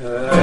Uh.